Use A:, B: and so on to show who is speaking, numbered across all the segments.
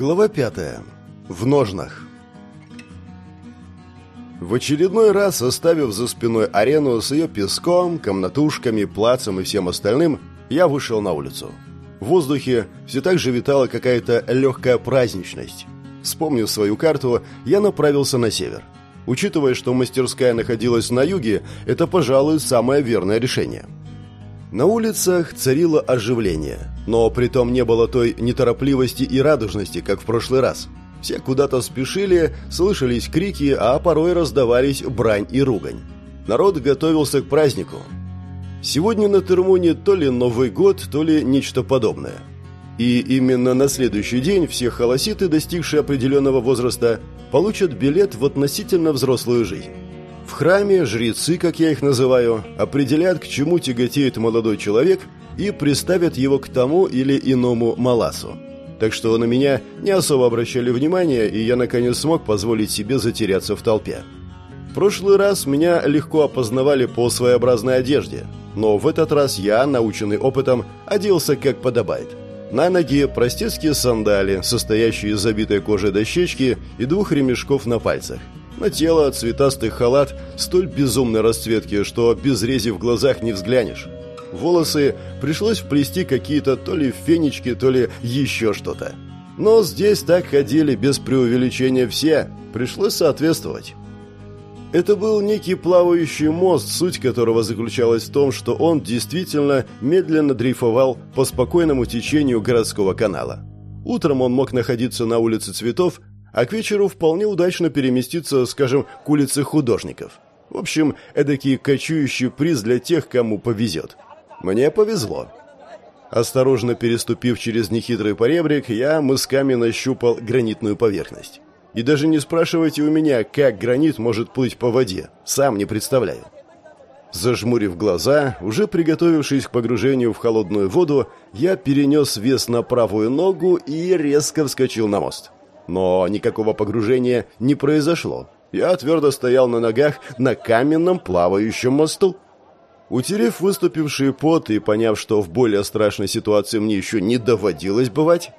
A: Глава пятая. В ножнах. В очередной раз, оставив за спиной арену с ее песком, комнатушками, плацем и всем остальным, я вышел на улицу. В воздухе все так же витала какая-то легкая праздничность. Вспомнив свою карту, я направился на север. Учитывая, что мастерская находилась на юге, это, пожалуй, самое верное решение – на улицах царило оживление, но притом не было той неторопливости и радужности, как в прошлый раз. Все куда-то спешили, слышались крики, а порой раздавались брань и ругань. Народ готовился к празднику. Сегодня на Термуне то ли Новый год, то ли нечто подобное. И именно на следующий день все холоситы, достигшие определенного возраста, получат билет в относительно взрослую жизнь. В храме жрецы, как я их называю, определяют, к чему тяготеет молодой человек и приставят его к тому или иному маласу. Так что на меня не особо обращали внимание, и я наконец смог позволить себе затеряться в толпе. В прошлый раз меня легко опознавали по своеобразной одежде, но в этот раз я, наученный опытом, оделся как подобает. На ноги простецкие сандали, состоящие из забитой кожи дощечки и двух ремешков на пальцах – на тело цветастый халат столь безумной расцветки, что без рези в глазах не взглянешь. Волосы пришлось вплести какие-то то ли фенечки, то ли еще что-то. Но здесь так ходили без преувеличения все, пришлось соответствовать. Это был некий плавающий мост, суть которого заключалась в том, что он действительно медленно дрейфовал по спокойному течению городского канала. Утром он мог находиться на улице Цветов, а к вечеру вполне удачно переместиться, скажем, к улице художников. В общем, эдакий кочующий приз для тех, кому повезет. Мне повезло. Осторожно переступив через нехитрый поребрик, я мысками нащупал гранитную поверхность. И даже не спрашивайте у меня, как гранит может плыть по воде. Сам не представляю. Зажмурив глаза, уже приготовившись к погружению в холодную воду, я перенес вес на правую ногу и резко вскочил на мост. Но никакого погружения не произошло. Я твердо стоял на ногах на каменном плавающем мосту. Утерев выступивший пот и поняв, что в более страшной ситуации мне еще не доводилось бывать,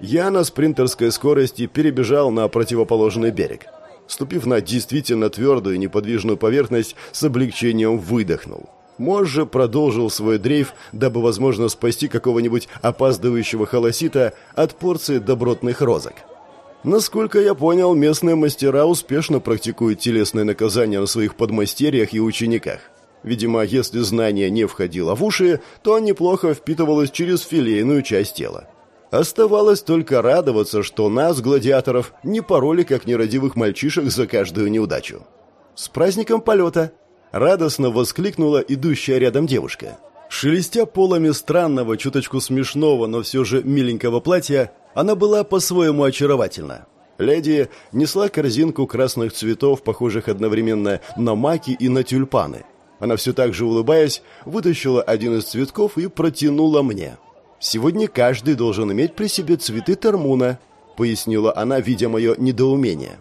A: я на спринтерской скорости перебежал на противоположный берег. Ступив на действительно твердую неподвижную поверхность, с облегчением выдохнул. Може продолжил свой дрейф, дабы, возможно, спасти какого-нибудь опаздывающего холосита от порции добротных розок. Насколько я понял, местные мастера успешно практикуют телесное наказание на своих подмастерьях и учениках. Видимо, если знание не входило в уши, то неплохо впитывалось через филейную часть тела. Оставалось только радоваться, что нас, гладиаторов, не пороли как нерадивых мальчишек за каждую неудачу. «С праздником полета!» — радостно воскликнула идущая рядом девушка. Шелестя полами странного, чуточку смешного, но все же миленького платья, она была по-своему очаровательна. Леди несла корзинку красных цветов, похожих одновременно на маки и на тюльпаны. Она все так же улыбаясь, вытащила один из цветков и протянула мне. «Сегодня каждый должен иметь при себе цветы термуна», — пояснила она, видя мое недоумение.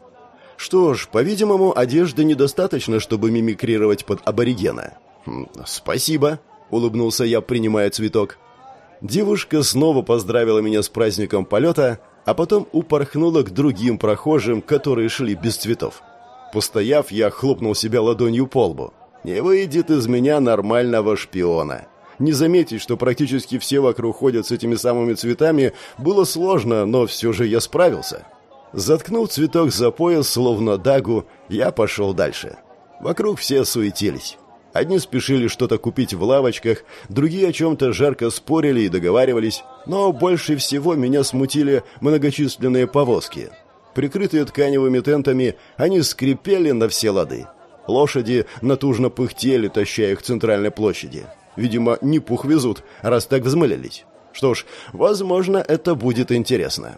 A: «Что ж, по-видимому, одежды недостаточно, чтобы мимикрировать под аборигена». «Хм, «Спасибо», — улыбнулся я, принимая цветок. Девушка снова поздравила меня с праздником полета, а потом упорхнула к другим прохожим, которые шли без цветов. Постояв, я хлопнул себя ладонью по лбу. «Не выйдет из меня нормального шпиона». Не заметить, что практически все вокруг ходят с этими самыми цветами, было сложно, но все же я справился. Заткнув цветок за пояс, словно дагу, я пошел дальше. Вокруг все суетились. Одни спешили что-то купить в лавочках, другие о чем-то жарко спорили и договаривались, но больше всего меня смутили многочисленные повозки. Прикрытые тканевыми тентами, они скрипели на все лады. Лошади натужно пыхтели, таща их к центральной площади. Видимо, не пух везут, раз так взмылились. Что ж, возможно, это будет интересно.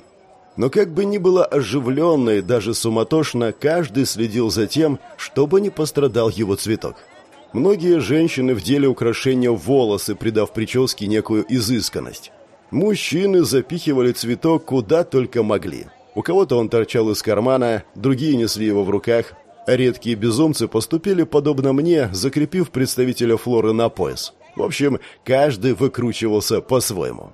A: Но как бы ни было оживленно и даже суматошно, каждый следил за тем, чтобы не пострадал его цветок. Многие женщины вдели украшения в волосы, придав прическе некую изысканность. Мужчины запихивали цветок куда только могли. У кого-то он торчал из кармана, другие несли его в руках. редкие безумцы поступили подобно мне, закрепив представителя флоры на пояс. В общем, каждый выкручивался по-своему.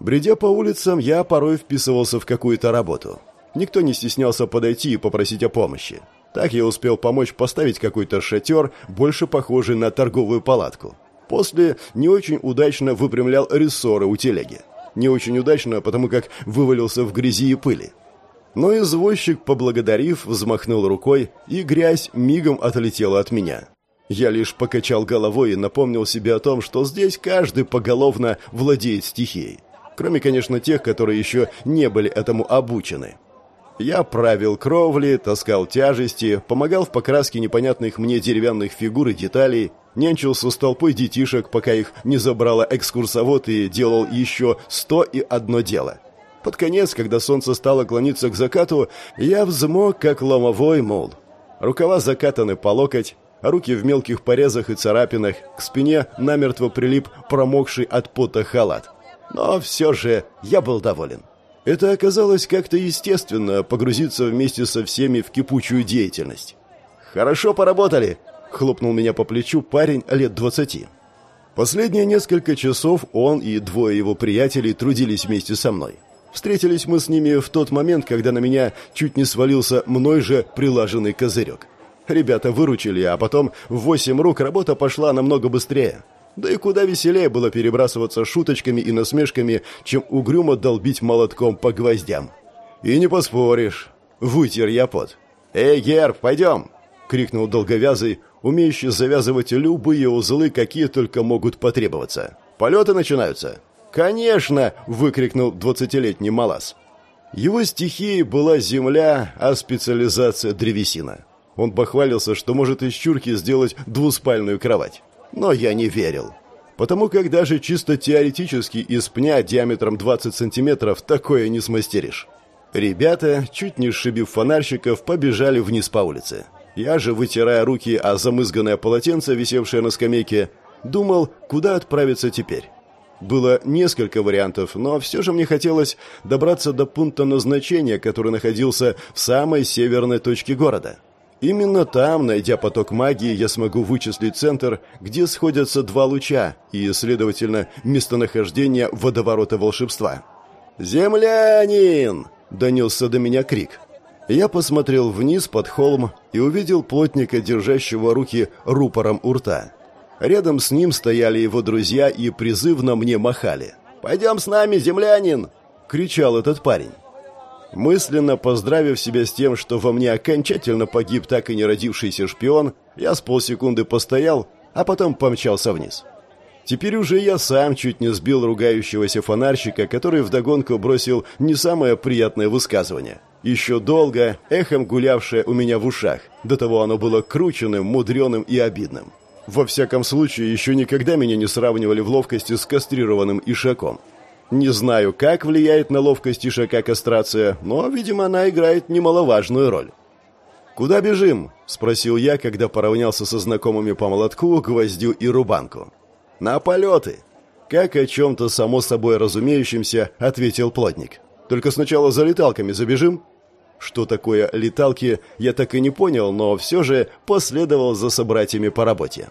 A: Бредя по улицам, я порой вписывался в какую-то работу. Никто не стеснялся подойти и попросить о помощи. Так я успел помочь поставить какой-то шатер, больше похожий на торговую палатку. После не очень удачно выпрямлял рессоры у телеги. Не очень удачно, потому как вывалился в грязи и пыли. Но извозчик, поблагодарив, взмахнул рукой, и грязь мигом отлетела от меня. Я лишь покачал головой и напомнил себе о том, что здесь каждый поголовно владеет стихией. Кроме, конечно, тех, которые еще не были этому обучены. Я правил кровли, таскал тяжести, помогал в покраске непонятных мне деревянных фигур и деталей, нянчился с толпой детишек, пока их не забрала экскурсовод и делал еще сто и одно дело. Под конец, когда солнце стало клониться к закату, я взмок, как ломовой мол. Рукава закатаны по локоть, руки в мелких порезах и царапинах, к спине намертво прилип промокший от пота халат. Но все же я был доволен. Это оказалось как-то естественно погрузиться вместе со всеми в кипучую деятельность. «Хорошо поработали!» — хлопнул меня по плечу парень лет двадцати. Последние несколько часов он и двое его приятелей трудились вместе со мной. Встретились мы с ними в тот момент, когда на меня чуть не свалился мной же прилаженный козырек. Ребята выручили, а потом в восемь рук работа пошла намного быстрее. Да и куда веселее было перебрасываться шуточками и насмешками, чем угрюмо долбить молотком по гвоздям. И не поспоришь. Вытер я пот. «Эй, Герб, пойдем!» — крикнул долговязый, умеющий завязывать любые узлы, какие только могут потребоваться. «Полеты начинаются!» «Конечно!» — выкрикнул двадцатилетний Малас. Его стихией была земля, а специализация — древесина. Он похвалился, что может из чурки сделать двуспальную кровать. Но я не верил. Потому как даже чисто теоретически из пня диаметром 20 сантиметров такое не смастеришь. Ребята, чуть не сшибив фонарщиков, побежали вниз по улице. Я же, вытирая руки о замызганное полотенце, висевшее на скамейке, думал, куда отправиться теперь. Было несколько вариантов, но все же мне хотелось добраться до пункта назначения, который находился в самой северной точке города. Именно там, найдя поток магии, я смогу вычислить центр, где сходятся два луча и, следовательно, местонахождение водоворота волшебства. «Землянин!» — донесся до меня крик. Я посмотрел вниз под холм и увидел плотника, держащего руки рупором у рта. Рядом с ним стояли его друзья и призывно мне махали. «Пойдем с нами, землянин!» — кричал этот парень. Мысленно поздравив себя с тем, что во мне окончательно погиб так и не родившийся шпион, я с полсекунды постоял, а потом помчался вниз. Теперь уже я сам чуть не сбил ругающегося фонарщика, который вдогонку бросил не самое приятное высказывание. Еще долго, эхом гулявшее у меня в ушах. До того оно было крученным, мудреным и обидным. Во всяком случае, еще никогда меня не сравнивали в ловкости с кастрированным ишаком. Не знаю, как влияет на ловкость ишака кастрация, но, видимо, она играет немаловажную роль. «Куда бежим?» – спросил я, когда поравнялся со знакомыми по молотку, гвоздю и рубанку. «На полеты!» Как о чем-то само собой разумеющемся, ответил плотник. «Только сначала за леталками забежим?» Что такое леталки, я так и не понял, но все же последовал за собратьями по работе.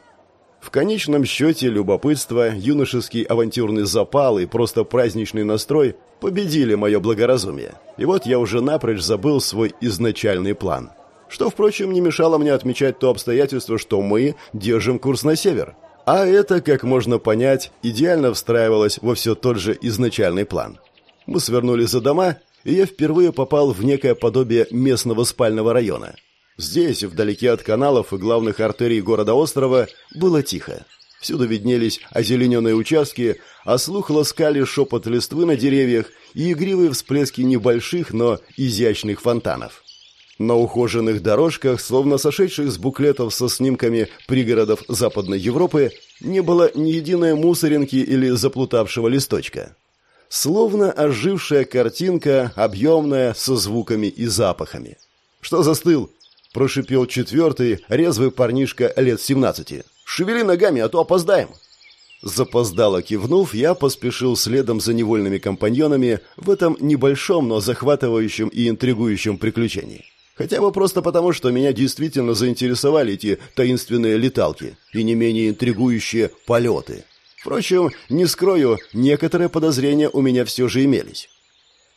A: В конечном счете любопытство, юношеский авантюрный запал и просто праздничный настрой победили мое благоразумие. И вот я уже напрочь забыл свой изначальный план. Что, впрочем, не мешало мне отмечать то обстоятельство, что мы держим курс на север. А это, как можно понять, идеально встраивалось во все тот же изначальный план. Мы свернули за дома, и я впервые попал в некое подобие местного спального района – Здесь, вдалеке от каналов и главных артерий города-острова, было тихо. Всюду виднелись озелененные участки, а слух ласкали шепот листвы на деревьях и игривые всплески небольших, но изящных фонтанов. На ухоженных дорожках, словно сошедших с буклетов со снимками пригородов Западной Европы, не было ни единой мусоринки или заплутавшего листочка. Словно ожившая картинка, объемная, со звуками и запахами. «Что застыл?» — прошипел четвертый, резвый парнишка лет семнадцати. «Шевели ногами, а то опоздаем!» Запоздало кивнув, я поспешил следом за невольными компаньонами в этом небольшом, но захватывающем и интригующем приключении. Хотя бы просто потому, что меня действительно заинтересовали эти таинственные леталки и не менее интригующие полеты. Впрочем, не скрою, некоторые подозрения у меня все же имелись.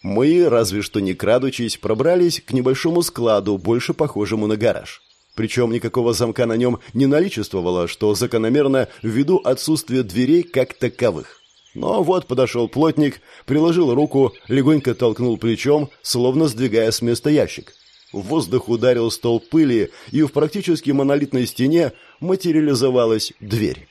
A: Мы, разве что не крадучись, пробрались к небольшому складу, больше похожему на гараж. Причем никакого замка на нем не наличествовало, что закономерно ввиду отсутствия дверей как таковых. Но вот подошел плотник, приложил руку, легонько толкнул плечом, словно сдвигая с места ящик. В воздух ударил стол пыли, и в практически монолитной стене материализовалась дверь.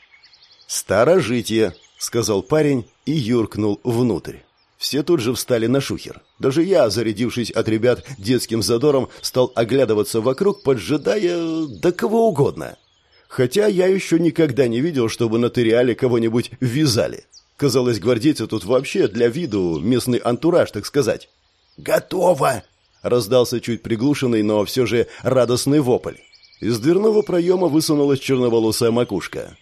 A: «Старожитие», — сказал парень и юркнул внутрь. Все тут же встали на шухер. Даже я, зарядившись от ребят детским задором, стал оглядываться вокруг, поджидая да кого угодно. Хотя я еще никогда не видел, чтобы на Териале кого-нибудь вязали. Казалось, гвардейцы тут вообще для виду местный антураж, так сказать.
B: «Готово!» — раздался чуть приглушенный, но все же радостный вопль.
A: Из дверного проема высунулась черноволосая макушка.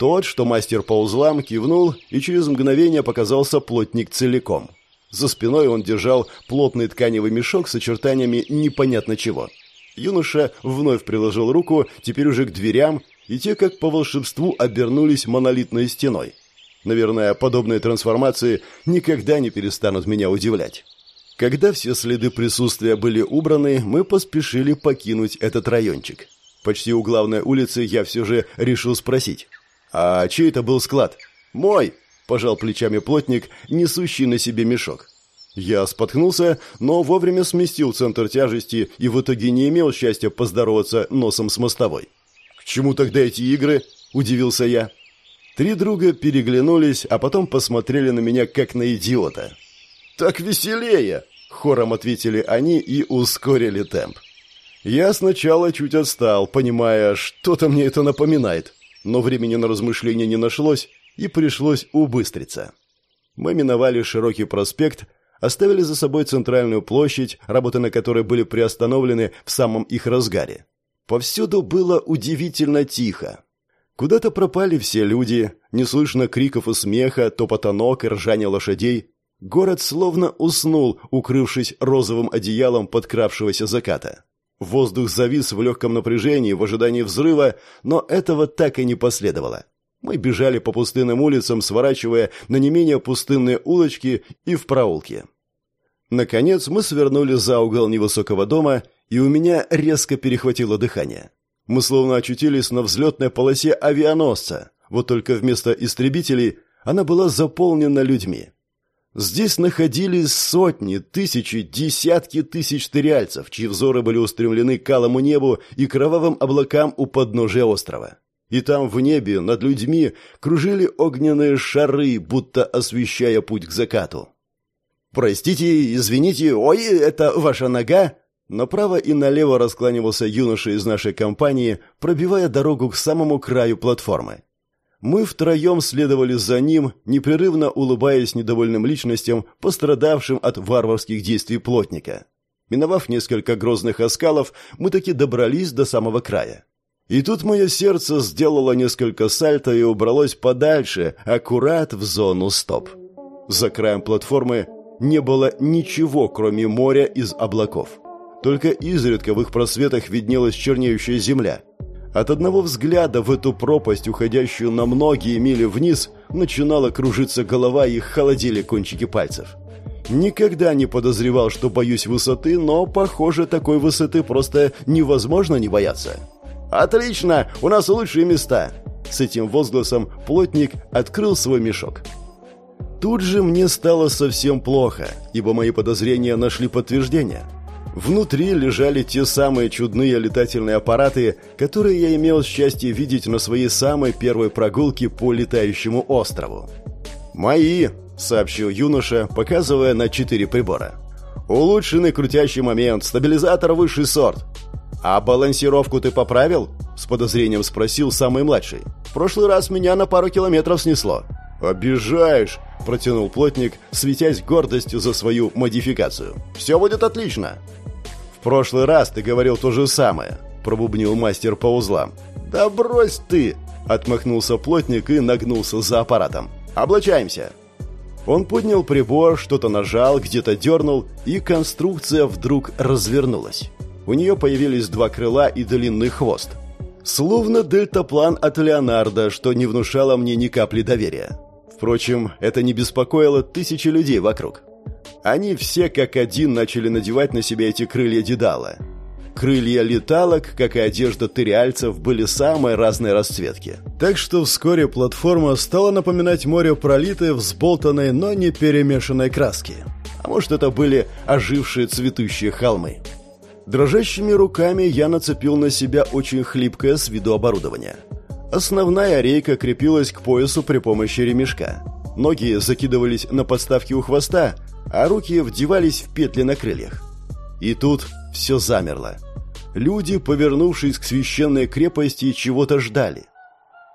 A: Тот, что мастер по узлам, кивнул, и через мгновение показался плотник целиком. За спиной он держал плотный тканевый мешок с очертаниями непонятно чего. Юноша вновь приложил руку, теперь уже к дверям, и те, как по волшебству, обернулись монолитной стеной. Наверное, подобные трансформации никогда не перестанут меня удивлять. Когда все следы присутствия были убраны, мы поспешили покинуть этот райончик. Почти у главной улицы я все же решил спросить. «А чей это был склад?» «Мой!» – пожал плечами плотник, несущий на себе мешок. Я споткнулся, но вовремя сместил центр тяжести и в итоге не имел счастья поздороваться носом с мостовой. «К чему тогда эти игры?» – удивился я. Три друга переглянулись, а потом посмотрели на меня как на идиота. «Так веселее!» – хором ответили они и ускорили темп. Я сначала чуть отстал, понимая, что-то мне это напоминает – но времени на размышления не нашлось, и пришлось убыстриться. Мы миновали широкий проспект, оставили за собой центральную площадь, работы на которой были приостановлены в самом их разгаре. Повсюду было удивительно тихо. Куда-то пропали все люди, не слышно криков и смеха, топота ног и ржания лошадей. Город словно уснул, укрывшись розовым одеялом подкравшегося заката. Воздух завис в легком напряжении в ожидании взрыва, но этого так и не последовало. Мы бежали по пустынным улицам, сворачивая на не менее пустынные улочки и в проулки. Наконец мы свернули за угол невысокого дома, и у меня резко перехватило дыхание. Мы словно очутились на взлетной полосе авианосца, вот только вместо истребителей она была заполнена людьми. Здесь находились сотни, тысячи, десятки тысяч тыряльцев, чьи взоры были устремлены к алому небу и кровавым облакам у подножия острова. И там в небе над людьми кружили огненные шары, будто освещая путь к закату. «Простите, извините, ой, это ваша нога?» Направо и налево раскланивался юноша из нашей компании, пробивая дорогу к самому краю платформы. Мы втроем следовали за ним, непрерывно улыбаясь недовольным личностям, пострадавшим от варварских действий плотника. Миновав несколько грозных оскалов, мы таки добрались до самого края. И тут мое сердце сделало несколько сальто и убралось подальше, аккурат в зону стоп. За краем платформы не было ничего, кроме моря из облаков. Только изредка в их просветах виднелась чернеющая земля – от одного взгляда в эту пропасть, уходящую на многие мили вниз, начинала кружиться голова и холодели кончики пальцев. Никогда не подозревал, что боюсь высоты, но, похоже, такой высоты просто невозможно не бояться. «Отлично! У нас лучшие места!» С этим возгласом плотник открыл свой мешок. Тут же мне стало совсем плохо, ибо мои подозрения нашли подтверждение – Внутри лежали те самые чудные летательные аппараты, которые я имел счастье видеть на своей самой первой прогулке по летающему острову. «Мои», — сообщил юноша, показывая на четыре прибора. «Улучшенный крутящий момент, стабилизатор высший сорт». «А балансировку ты поправил?» — с подозрением спросил самый младший. «В прошлый раз меня на пару километров снесло». «Обижаешь!» – протянул плотник, светясь гордостью за свою модификацию. «Все будет отлично!» «В прошлый раз ты говорил то же самое», – пробубнил мастер по узлам. «Да брось ты!» – отмахнулся плотник и нагнулся за аппаратом. «Облачаемся!» Он поднял прибор, что-то нажал, где-то дернул, и конструкция вдруг развернулась. У нее появились два крыла и длинный хвост. Словно дельтаплан от Леонардо, что не внушало мне ни капли доверия. Впрочем, это не беспокоило тысячи людей вокруг. Они все как один начали надевать на себя эти крылья Дедала. Крылья леталок, как и одежда тыриальцев, были самой разной расцветки. Так что вскоре платформа стала напоминать море пролитой, взболтанной, но не перемешанной краски. А может, это были ожившие цветущие холмы. Дрожащими руками я нацепил на себя очень хлипкое с виду оборудование. Основная рейка крепилась к поясу при помощи ремешка. Ноги закидывались на подставки у хвоста, а руки вдевались в петли на крыльях. И тут все замерло. Люди, повернувшись к священной крепости, чего-то ждали.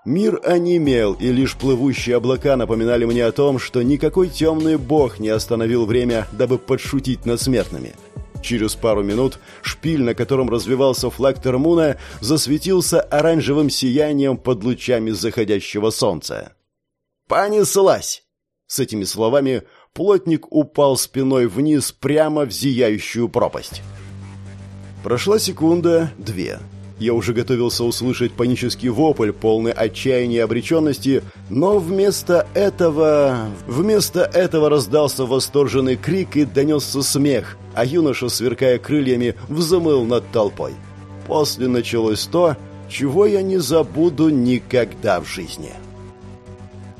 A: Мир онемел, и лишь плывущие облака напоминали мне о том, что никакой темный бог не остановил время, дабы подшутить над смертными – Через пару минут шпиль, на котором развивался флаг Термуна, засветился оранжевым сиянием под лучами заходящего солнца. «Понеслась!» С этими словами плотник упал спиной вниз прямо в зияющую пропасть. Прошла секунда, две. Я уже готовился услышать панический вопль, полный отчаяния и обреченности, но вместо этого... Вместо этого раздался восторженный крик и донесся смех, а юноша, сверкая крыльями, взмыл над толпой. После началось то, чего я не забуду никогда в жизни.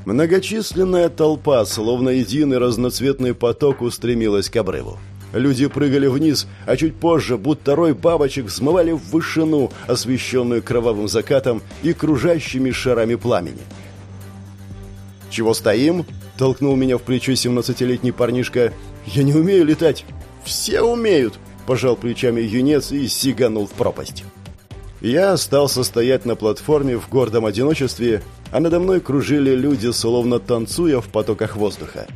A: Многочисленная толпа, словно единый разноцветный поток, устремилась к обрыву. Люди прыгали вниз, а чуть позже, будто рой бабочек, взмывали в вышину, освещенную кровавым закатом и кружащими шарами пламени. «Чего стоим?» – толкнул меня в плечо семнадцатилетний парнишка. «Я не умею летать». «Все умеют!» – пожал плечами юнец и сиганул в пропасть. Я остался стоять на платформе в гордом одиночестве, а надо мной кружили люди, словно танцуя в потоках воздуха.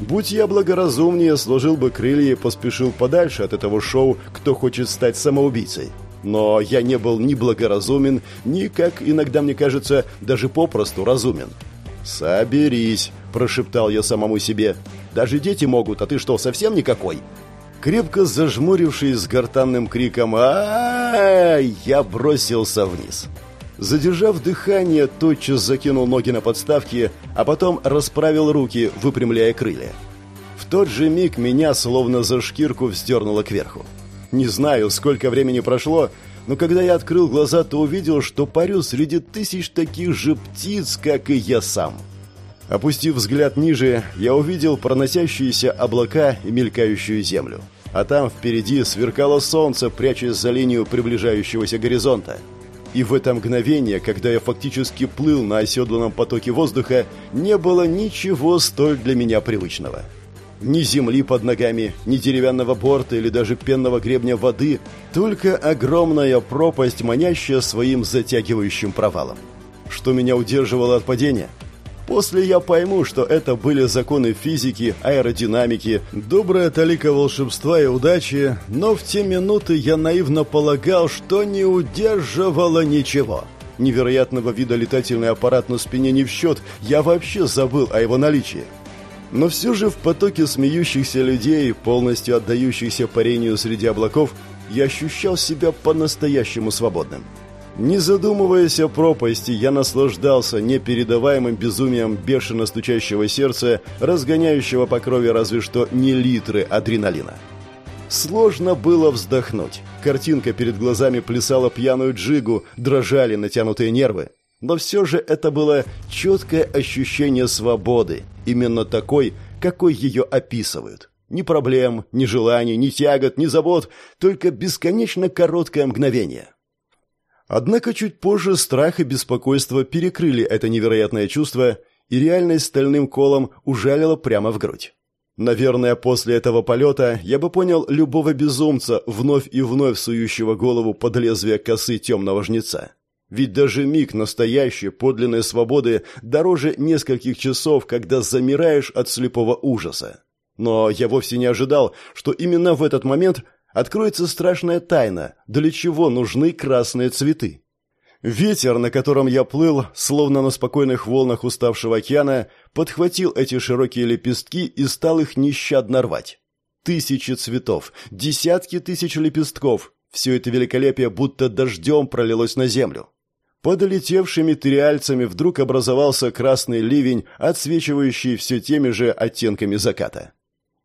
A: Будь я благоразумнее, сложил бы крылья и поспешил подальше от этого шоу «Кто хочет стать самоубийцей». Но я не был ни благоразумен, ни, как иногда мне кажется, даже попросту разумен. «Соберись», – прошептал я самому себе. «Даже дети могут, а ты что, совсем никакой?» Крепко зажмурившись с гортанным криком а, я бросился вниз. Задержав дыхание, тотчас закинул ноги на подставки, а потом расправил руки, выпрямляя крылья. В тот же миг меня словно за шкирку вздернуло кверху. Не знаю, сколько времени прошло, но когда я открыл глаза, то увидел, что парю среди тысяч таких же птиц, как и я сам. Опустив взгляд ниже, я увидел проносящиеся облака и мелькающую землю. А там впереди сверкало солнце, прячась за линию приближающегося горизонта. И в это мгновение, когда я фактически плыл на оседланном потоке воздуха, не было ничего столь для меня привычного. Ни земли под ногами, ни деревянного борта или даже пенного гребня воды, только огромная пропасть, манящая своим затягивающим провалом. Что меня удерживало от падения – После я пойму, что это были законы физики, аэродинамики, добрая талика волшебства и удачи, но в те минуты я наивно полагал, что не удерживало ничего. Невероятного вида летательный аппарат на спине не в счет, я вообще забыл о его наличии. Но все же в потоке смеющихся людей, полностью отдающихся парению среди облаков, я ощущал себя по-настоящему свободным. Не задумываясь о пропасти, я наслаждался непередаваемым безумием бешено стучащего сердца, разгоняющего по крови разве что не литры адреналина. Сложно было вздохнуть. Картинка перед глазами плясала пьяную джигу, дрожали натянутые нервы. Но все же это было четкое ощущение свободы, именно такой, какой ее описывают. Ни проблем, ни желаний, ни тягот, ни забот, только бесконечно короткое мгновение. Однако чуть позже страх и беспокойство перекрыли это невероятное чувство, и реальность стальным колом ужалила прямо в грудь. Наверное, после этого полета я бы понял любого безумца, вновь и вновь сующего голову под лезвие косы темного жнеца. Ведь даже миг настоящей подлинной свободы дороже нескольких часов, когда замираешь от слепого ужаса. Но я вовсе не ожидал, что именно в этот момент откроется страшная тайна, для чего нужны красные цветы. Ветер, на котором я плыл, словно на спокойных волнах уставшего океана, подхватил эти широкие лепестки и стал их нещадно рвать. Тысячи цветов, десятки тысяч лепестков. Все это великолепие будто дождем пролилось на землю. Под летевшими триальцами вдруг образовался красный ливень, отсвечивающий все теми же оттенками заката.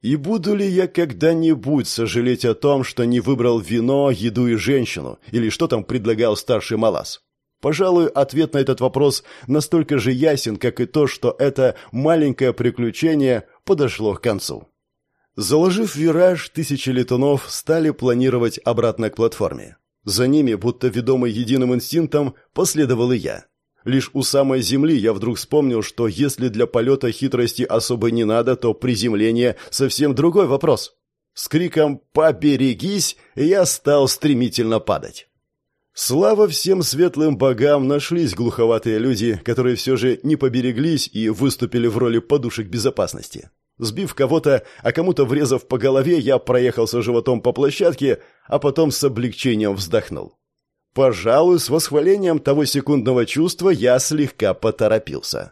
A: И буду ли я когда-нибудь сожалеть о том, что не выбрал вино, еду и женщину, или что там предлагал старший Малас? Пожалуй, ответ на этот вопрос настолько же ясен, как и то, что это маленькое приключение подошло к концу. Заложив вираж, тысячи летунов стали планировать обратно к платформе. За ними, будто ведомый единым инстинктом, последовал и я. Лишь у самой земли я вдруг вспомнил, что если для полета хитрости особо не надо, то приземление совсем другой вопрос. С криком «Поберегись!» я стал стремительно падать. Слава всем светлым богам, нашлись глуховатые люди, которые все же не побереглись и выступили в роли подушек безопасности. Сбив кого-то, а кому-то врезав по голове, я проехался животом по площадке, а потом с облегчением вздохнул. Пожалуй, с восхвалением того секундного чувства я слегка поторопился.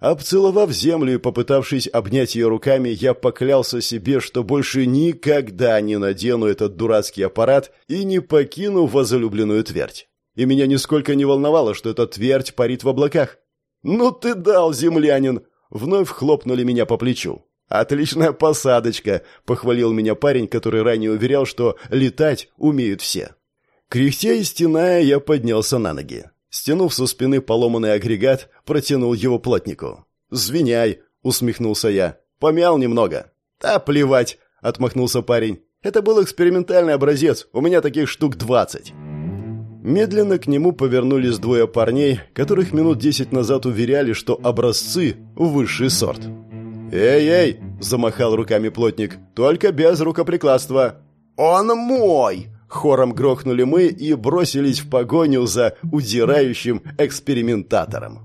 A: Обцеловав землю и попытавшись обнять ее руками, я поклялся себе, что больше никогда не надену этот дурацкий аппарат и не покину возлюбленную твердь. И меня нисколько не волновало, что эта твердь парит в облаках. «Ну ты дал, землянин!» Вновь хлопнули меня по плечу. «Отличная посадочка!» — похвалил меня парень, который ранее уверял, что летать умеют все. Кряхтя и стеная, я поднялся на ноги. Стянув со спины поломанный агрегат, протянул его плотнику. «Звиняй!» — усмехнулся я. «Помял немного». «Да плевать!» — отмахнулся парень. «Это был экспериментальный образец, у меня таких штук двадцать». Медленно к нему повернулись двое парней, которых минут десять назад уверяли, что образцы – высший сорт. «Эй-эй!» – замахал руками плотник. «Только без рукоприкладства!» «Он мой!» Хором грохнули мы и бросились в погоню за удирающим экспериментатором.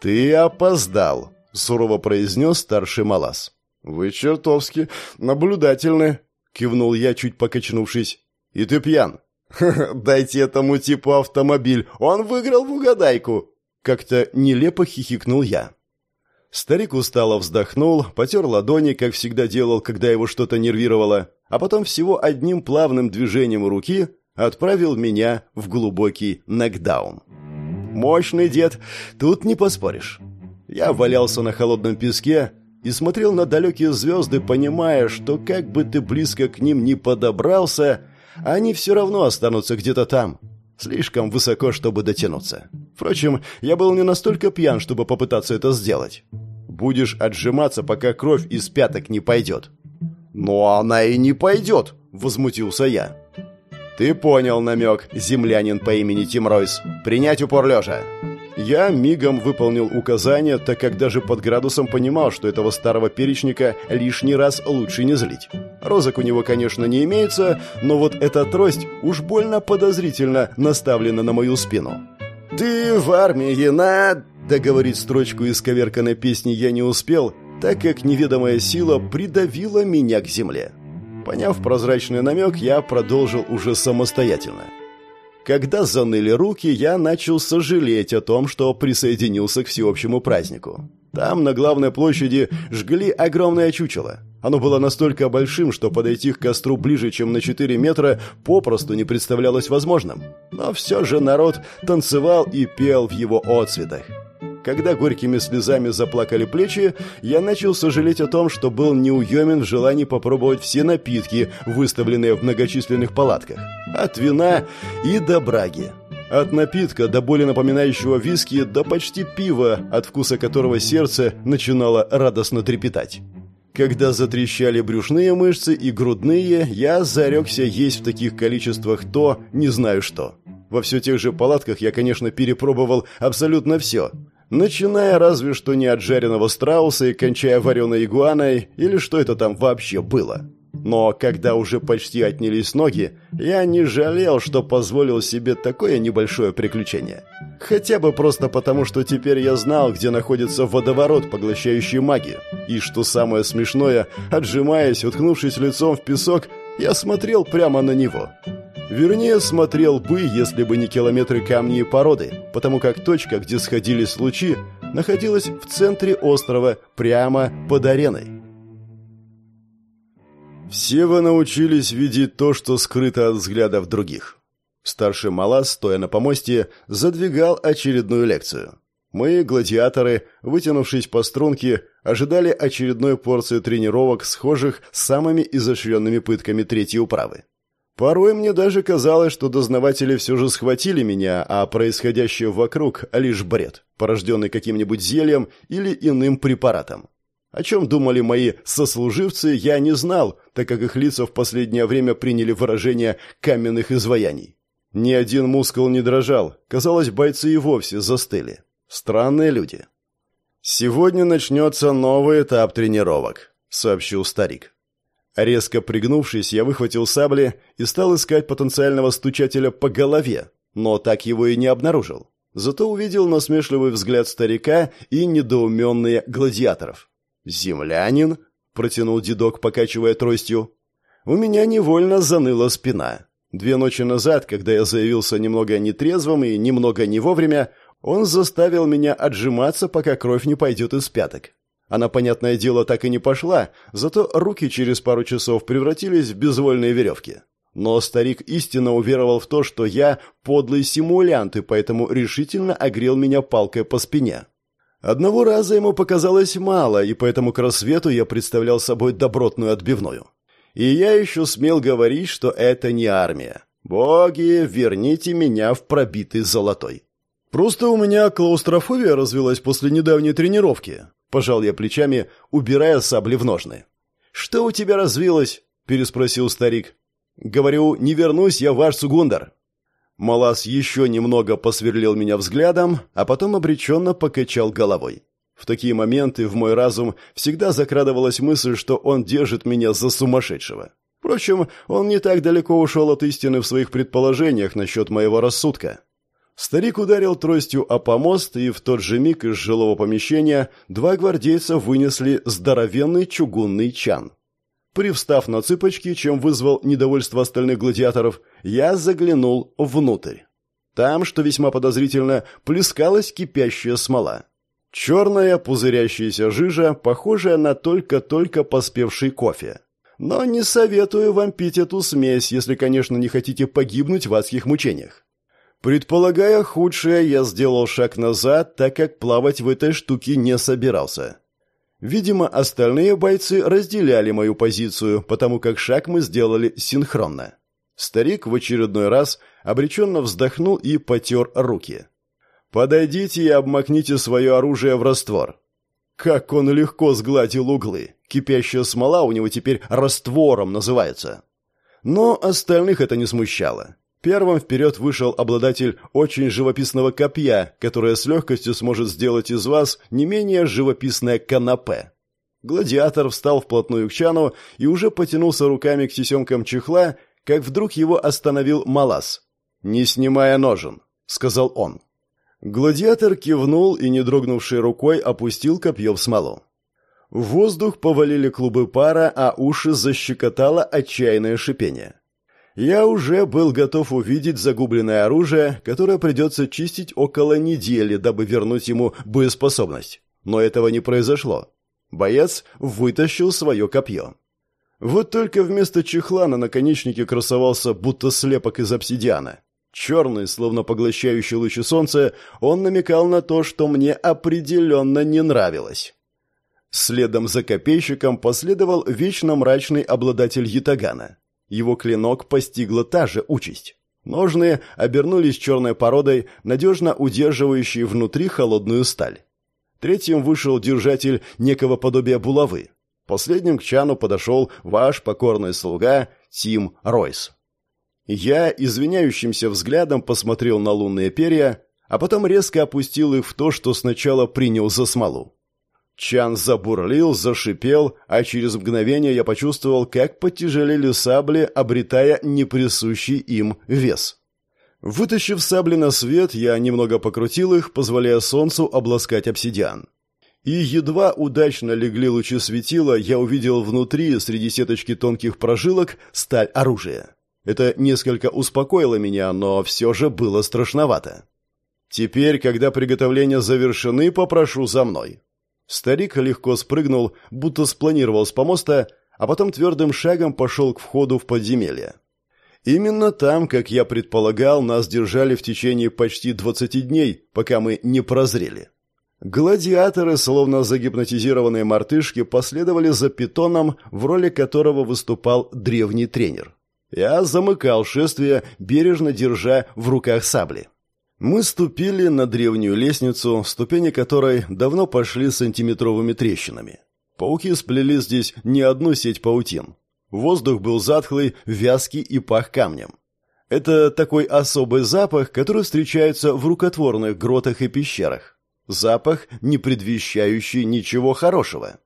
A: «Ты опоздал», — сурово произнес старший Малас. «Вы чертовски наблюдательны», — кивнул я, чуть покачнувшись. «И ты пьян». «Дайте этому типу автомобиль, он выиграл в угадайку!» Как-то нелепо хихикнул я. Старик устало вздохнул, потер ладони, как всегда делал, когда его что-то нервировало, а потом всего одним плавным движением руки отправил меня в глубокий нокдаун. Мощный дед, тут не поспоришь. Я валялся на холодном песке и смотрел на далекие звезды, понимая, что как бы ты близко к ним ни подобрался, они все равно останутся где-то там, слишком высоко, чтобы дотянуться. Впрочем, я был не настолько пьян, чтобы попытаться это сделать. Будешь отжиматься, пока кровь из пяток не пойдет. «Но она и не пойдет!» — возмутился я. «Ты понял намек, землянин по имени Тим Ройс. Принять упор лежа». Я мигом выполнил указание, так как даже под градусом понимал, что этого старого перечника лишний раз лучше не злить. Розок у него, конечно, не имеется, но вот эта трость уж больно подозрительно наставлена на мою спину. «Ты в армии на...» Договорить строчку из коверканной песни я не успел, так как неведомая сила придавила меня к земле. Поняв прозрачный намек, я продолжил уже самостоятельно. Когда заныли руки, я начал сожалеть о том, что присоединился к всеобщему празднику. Там, на главной площади, жгли огромное чучело. Оно было настолько большим, что подойти к костру ближе, чем на 4 метра, попросту не представлялось возможным. Но все же народ танцевал и пел в его отцветах. Когда горькими слезами заплакали плечи, я начал сожалеть о том, что был неуемен в желании попробовать все напитки, выставленные в многочисленных палатках. От вина и до браги. От напитка до более напоминающего виски до почти пива, от вкуса которого сердце начинало радостно трепетать. Когда затрещали брюшные мышцы и грудные, я зарекся есть в таких количествах то, не знаю что. Во все тех же палатках я, конечно, перепробовал абсолютно все. Начиная разве что не от жареного страуса и кончая вареной игуаной, или что это там вообще было. Но когда уже почти отнялись ноги, я не жалел, что позволил себе такое небольшое приключение. Хотя бы просто потому, что теперь я знал, где находится водоворот, поглощающий магию. И что самое смешное, отжимаясь, уткнувшись лицом в песок, я смотрел прямо на него. Вернее, смотрел бы, если бы не километры камней и породы, потому как точка, где сходились лучи, находилась в центре острова, прямо под ареной. Все вы научились видеть то, что скрыто от взглядов других. Старший Малас, стоя на помосте, задвигал очередную лекцию. Мы, гладиаторы, вытянувшись по струнке, ожидали очередной порции тренировок, схожих с самыми изощренными пытками третьей управы. Порой мне даже казалось, что дознаватели все же схватили меня, а происходящее вокруг – лишь бред, порожденный каким-нибудь зельем или иным препаратом. О чем думали мои сослуживцы, я не знал, так как их лица в последнее время приняли выражение каменных изваяний. Ни один мускул не дрожал, казалось, бойцы и вовсе застыли. Странные люди. «Сегодня начнется новый этап тренировок», — сообщил старик. Резко пригнувшись, я выхватил сабли и стал искать потенциального стучателя по голове, но так его и не обнаружил. Зато увидел насмешливый взгляд старика и недоуменные гладиаторов. «Землянин?» — протянул дедок, покачивая тростью. У меня невольно заныла спина. Две ночи назад, когда я заявился немного нетрезвым и немного не вовремя, он заставил меня отжиматься, пока кровь не пойдет из пяток. Она, понятное дело, так и не пошла, зато руки через пару часов превратились в безвольные веревки. Но старик истинно уверовал в то, что я подлый симулянт, и поэтому решительно огрел меня палкой по спине. Одного раза ему показалось мало, и поэтому к рассвету я представлял собой добротную отбивную. И я еще смел говорить, что это не армия. Боги, верните меня в пробитый золотой. Просто у меня клаустрофобия развилась после недавней тренировки. Пожал я плечами, убирая сабли в ножны. «Что у тебя развилось?» – переспросил старик. «Говорю, не вернусь я ваш Сугундар». Малас еще немного посверлил меня взглядом, а потом обреченно покачал головой. В такие моменты в мой разум всегда закрадывалась мысль, что он держит меня за сумасшедшего. Впрочем, он не так далеко ушел от истины в своих предположениях насчет моего рассудка. Старик ударил тростью о помост, и в тот же миг из жилого помещения два гвардейца вынесли здоровенный чугунный чан. Привстав на цыпочки, чем вызвал недовольство остальных гладиаторов, я заглянул внутрь. Там, что весьма подозрительно, плескалась кипящая смола. Черная пузырящаяся жижа, похожая на только-только поспевший кофе. Но не советую вам пить эту смесь, если, конечно, не хотите погибнуть в адских мучениях. Предполагая худшее, я сделал шаг назад, так как плавать в этой штуке не собирался. Видимо, остальные бойцы разделяли мою позицию, потому как шаг мы сделали синхронно. Старик в очередной раз обреченно вздохнул и потер руки. «Подойдите и обмакните свое оружие в раствор». Как он легко сгладил углы. Кипящая смола у него теперь раствором называется. Но остальных это не смущало. Первым вперед вышел обладатель очень живописного копья, которое с легкостью сможет сделать из вас не менее живописное канапе. Гладиатор встал вплотную к чану и уже потянулся руками к тесемкам чехла, как вдруг его остановил Малас. «Не снимая ножен», — сказал он. Гладиатор кивнул и, не дрогнувшей рукой, опустил копье в смолу. В воздух повалили клубы пара, а уши защекотало отчаянное шипение. Я уже был готов увидеть загубленное оружие, которое придется чистить около недели, дабы вернуть ему боеспособность. Но этого не произошло. Боец вытащил свое копье. Вот только вместо чехла на наконечнике красовался будто слепок из обсидиана. Черный, словно поглощающий лучи солнца, он намекал на то, что мне определенно не нравилось. Следом за копейщиком последовал вечно мрачный обладатель ятагана. Его клинок постигла та же участь. Ножные обернулись черной породой, надежно удерживающей внутри холодную сталь. Третьим вышел держатель некого подобия булавы. Последним к чану подошел ваш покорный слуга Тим Ройс. Я извиняющимся взглядом посмотрел на лунные перья, а потом резко опустил их в то, что сначала принял за смолу. Чан забурлил, зашипел, а через мгновение я почувствовал, как потяжелели сабли, обретая неприсущий им вес. Вытащив сабли на свет, я немного покрутил их, позволяя солнцу обласкать обсидиан. И едва удачно легли лучи светила, я увидел внутри, среди сеточки тонких прожилок, сталь оружия. Это несколько успокоило меня, но все же было страшновато. Теперь, когда приготовления завершены, попрошу за мной. Старик легко спрыгнул, будто спланировал с помоста, а потом твердым шагом пошел к входу в подземелье. Именно там, как я предполагал, нас держали в течение почти 20 дней, пока мы не прозрели. Гладиаторы, словно загипнотизированные мартышки, последовали за питоном, в роли которого выступал древний тренер. Я замыкал шествие, бережно держа в руках сабли. Мы ступили на древнюю лестницу, ступени которой давно пошли сантиметровыми трещинами. Пауки сплели здесь не одну сеть паутин. Воздух был затхлый, вязкий и пах камнем. Это такой особый запах, который встречается в рукотворных гротах и пещерах. Запах, не предвещающий ничего хорошего.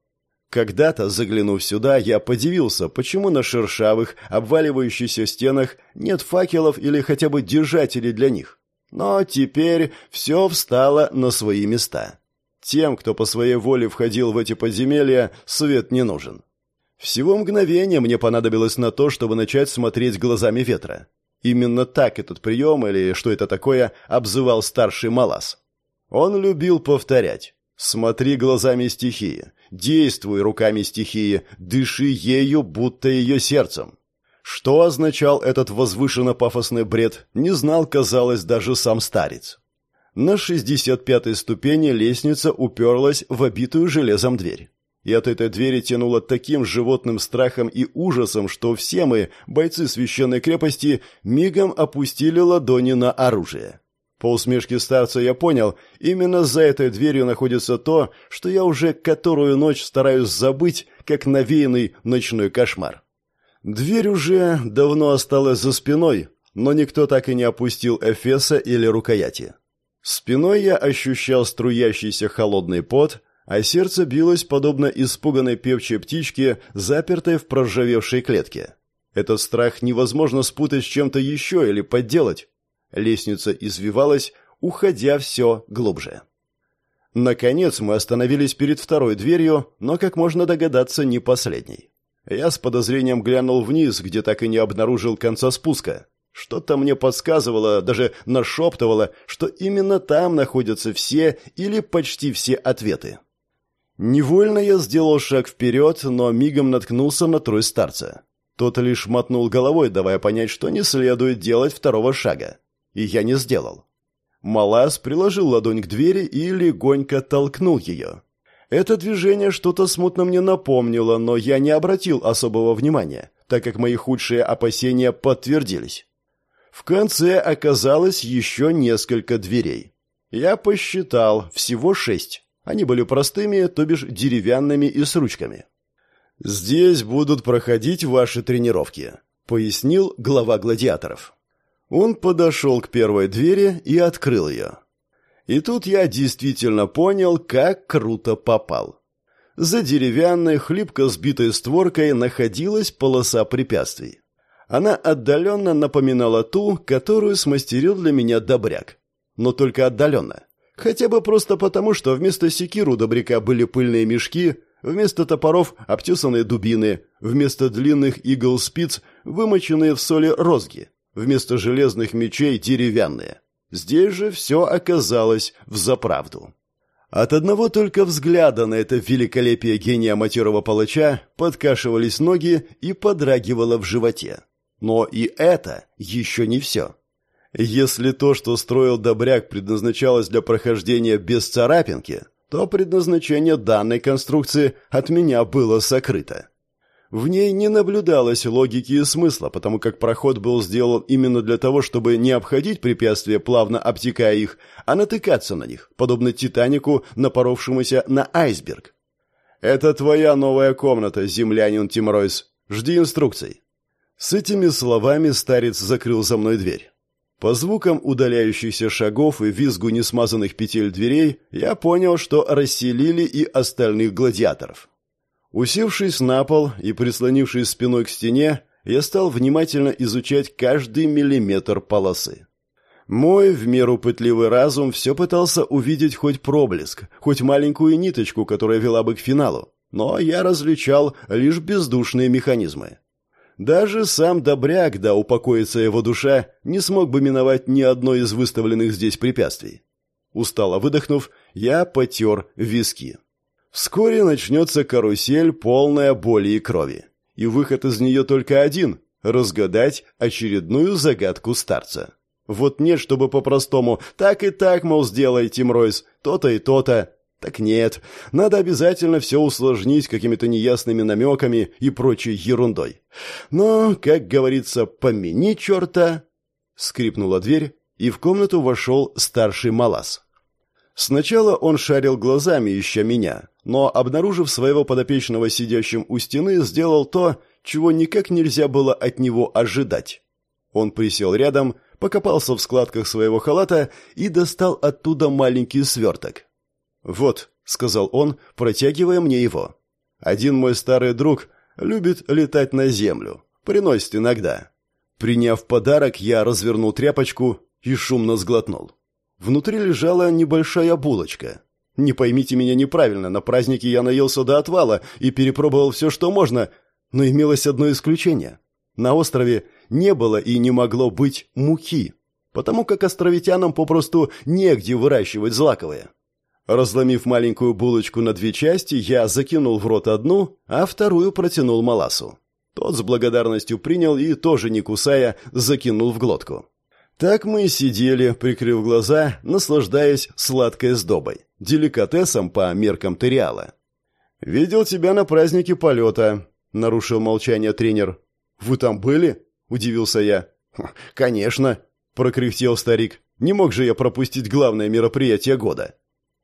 A: Когда-то, заглянув сюда, я подивился, почему на шершавых, обваливающихся стенах нет факелов или хотя бы держателей для них. Но теперь все встало на свои места. Тем, кто по своей воле входил в эти подземелья, свет не нужен. Всего мгновение мне понадобилось на то, чтобы начать смотреть глазами ветра. Именно так этот прием, или что это такое, обзывал старший Малас. Он любил повторять. «Смотри глазами стихии, действуй руками стихии, дыши ею, будто ее сердцем». Что означал этот возвышенно-пафосный бред, не знал, казалось, даже сам старец. На 65-й ступени лестница уперлась в обитую железом дверь. И от этой двери тянуло таким животным страхом и ужасом, что все мы, бойцы священной крепости, мигом опустили ладони на оружие. По усмешке старца я понял, именно за этой дверью находится то, что я уже которую ночь стараюсь забыть, как навеянный ночной кошмар. Дверь уже давно осталась за спиной, но никто так и не опустил эфеса или рукояти. Спиной я ощущал струящийся холодный пот, а сердце билось подобно испуганной певчей птичке, запертой в проржавевшей клетке. Этот страх невозможно спутать с чем-то еще или подделать. Лестница извивалась, уходя все глубже. Наконец мы остановились перед второй дверью, но, как можно догадаться, не последней. Я с подозрением глянул вниз, где так и не обнаружил конца спуска. Что-то мне подсказывало, даже нашептывало, что именно там находятся все или почти все ответы. Невольно я сделал шаг вперед, но мигом наткнулся на трой старца. Тот лишь мотнул головой, давая понять, что не следует делать второго шага и я не сделал. Малас приложил ладонь к двери и легонько толкнул ее. Это движение что-то смутно мне напомнило, но я не обратил особого внимания, так как мои худшие опасения подтвердились. В конце оказалось еще несколько дверей. Я посчитал, всего шесть. Они были простыми, то бишь деревянными и с ручками. «Здесь будут проходить ваши тренировки», — пояснил глава гладиаторов. Он подошел к первой двери и открыл ее. И тут я действительно понял, как круто попал. За деревянной, хлипко сбитой створкой находилась полоса препятствий. Она отдаленно напоминала ту, которую смастерил для меня Добряк. Но только отдаленно. Хотя бы просто потому, что вместо секиру Добряка были пыльные мешки, вместо топоров – обтесанные дубины, вместо длинных игл спиц – вымоченные в соли розги, Вместо железных мечей деревянные. Здесь же все оказалось в заправду. От одного только взгляда на это великолепие гения матерого палача подкашивались ноги и подрагивало в животе. Но и это еще не все. Если то, что строил Добряк, предназначалось для прохождения без царапинки, то предназначение данной конструкции от меня было сокрыто. В ней не наблюдалось логики и смысла, потому как проход был сделан именно для того, чтобы не обходить препятствия, плавно обтекая их, а натыкаться на них, подобно Титанику, напоровшемуся на айсберг. «Это твоя новая комната, землянин Тим Ройс. Жди инструкций». С этими словами старец закрыл за мной дверь. По звукам удаляющихся шагов и визгу несмазанных петель дверей я понял, что расселили и остальных гладиаторов. Усевшись на пол и прислонившись спиной к стене, я стал внимательно изучать каждый миллиметр полосы. Мой в меру пытливый разум все пытался увидеть хоть проблеск, хоть маленькую ниточку, которая вела бы к финалу, но я различал лишь бездушные механизмы. Даже сам Добряк, да упокоится его душа, не смог бы миновать ни одно из выставленных здесь препятствий. Устало выдохнув, я потер виски. Вскоре начнется карусель, полная боли и крови. и выход из нее только один — разгадать очередную загадку старца. Вот нет, чтобы по-простому «так и так, мол, сделай, Тим Ройс, то-то и то-то». Так нет, надо обязательно все усложнить какими-то неясными намеками и прочей ерундой. Но, как говорится, помяни черта. Скрипнула дверь, и в комнату вошел старший Малас. Сначала он шарил глазами, ища меня, но, обнаружив своего подопечного сидящим у стены, сделал то, чего никак нельзя было от него ожидать. Он присел рядом, покопался в складках своего халата и достал оттуда маленький сверток. «Вот», — сказал он, протягивая мне его. «Один мой старый друг любит летать на землю. Приносит иногда». Приняв подарок, я развернул тряпочку и шумно сглотнул. Внутри лежала небольшая булочка. Не поймите меня неправильно, на празднике я наелся до отвала и перепробовал все, что можно, но имелось одно исключение. На острове не было и не могло быть муки, потому как островитянам попросту негде выращивать злаковые. Разломив маленькую булочку на две части, я закинул в рот одну, а вторую протянул Маласу. Тот с благодарностью принял и, тоже не кусая, закинул в глотку. Так мы и сидели, прикрыв глаза, наслаждаясь сладкой сдобой, деликатесом по меркам Териала. «Видел тебя на празднике полета», — нарушил молчание тренер. «Вы там были?» — удивился я. «Конечно», — прокряхтел старик. «Не мог же я пропустить главное мероприятие года».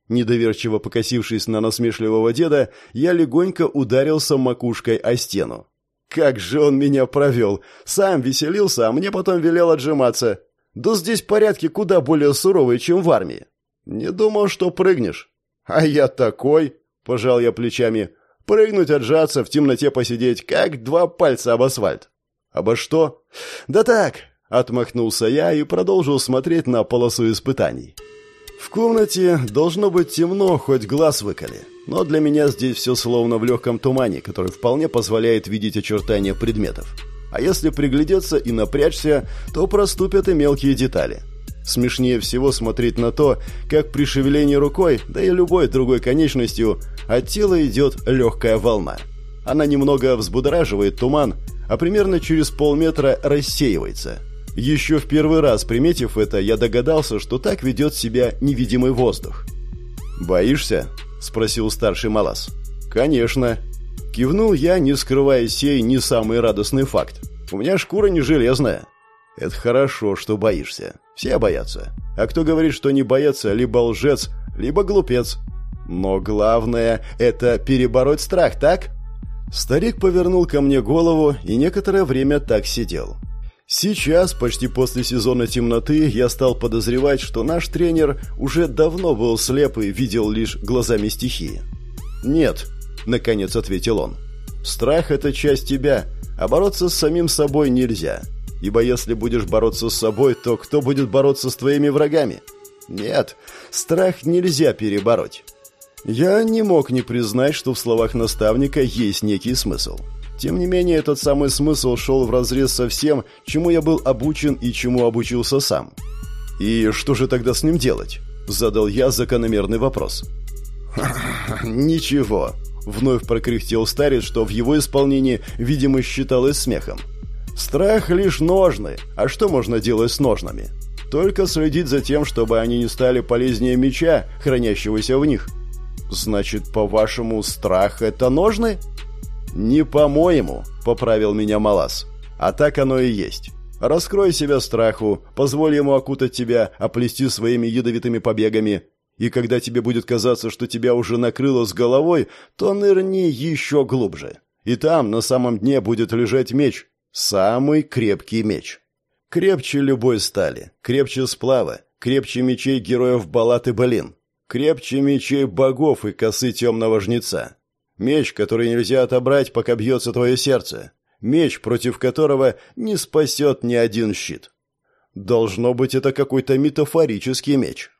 A: Недоверчиво покосившись на насмешливого деда, я легонько ударился макушкой о стену. «Как же он меня провел! Сам веселился, а мне потом велел отжиматься. Да здесь порядки куда более суровые, чем в армии. Не думал, что прыгнешь». «А я такой!» — пожал я плечами. «Прыгнуть, отжаться, в темноте посидеть, как два пальца об асфальт». «Обо что?» «Да так!» — отмахнулся я и продолжил смотреть на полосу испытаний. В комнате должно быть темно, хоть глаз выколи. Но для меня здесь все словно в легком тумане, который вполне позволяет видеть очертания предметов. А если приглядеться и напрячься, то проступят и мелкие детали. Смешнее всего смотреть на то, как при шевелении рукой, да и любой другой конечностью, от тела идет легкая волна. Она немного взбудораживает туман, а примерно через полметра рассеивается – еще в первый раз, приметив это, я догадался, что так ведет себя невидимый воздух. «Боишься?» – спросил старший Малас. «Конечно». Кивнул я, не скрывая сей не самый радостный факт. «У меня шкура не железная». «Это хорошо, что боишься. Все боятся. А кто говорит, что не боятся, либо лжец, либо глупец. Но главное – это перебороть страх, так?» Старик повернул ко мне голову и некоторое время так сидел. Сейчас, почти после сезона темноты, я стал подозревать, что наш тренер уже давно был слеп и видел лишь глазами стихии. «Нет», — наконец ответил он. «Страх — это часть тебя, а бороться с самим собой нельзя. Ибо если будешь бороться с собой, то кто будет бороться с твоими врагами? Нет, страх нельзя перебороть». Я не мог не признать, что в словах наставника есть некий смысл. Тем не менее, этот самый смысл шел вразрез со всем, чему я был обучен и чему обучился сам. «И что же тогда с ним делать?» – задал я закономерный вопрос. «Ничего», – вновь прокряхтел старец, что в его исполнении, видимо, считалось смехом. «Страх лишь ножны, а что можно делать с ножнами? Только следить за тем, чтобы они не стали полезнее меча, хранящегося в них». «Значит, по-вашему, страх – это ножны?» «Не по-моему», — поправил меня Малас. «А так оно и есть. Раскрой себя страху, позволь ему окутать тебя, оплести своими ядовитыми побегами. И когда тебе будет казаться, что тебя уже накрыло с головой, то нырни еще глубже. И там, на самом дне, будет лежать меч. Самый крепкий меч. Крепче любой стали, крепче сплава, крепче мечей героев Балат и Балин, крепче мечей богов и косы темного жнеца. Меч, который нельзя отобрать, пока бьется твое сердце. Меч, против которого не спасет ни один щит. Должно быть, это какой-то метафорический меч.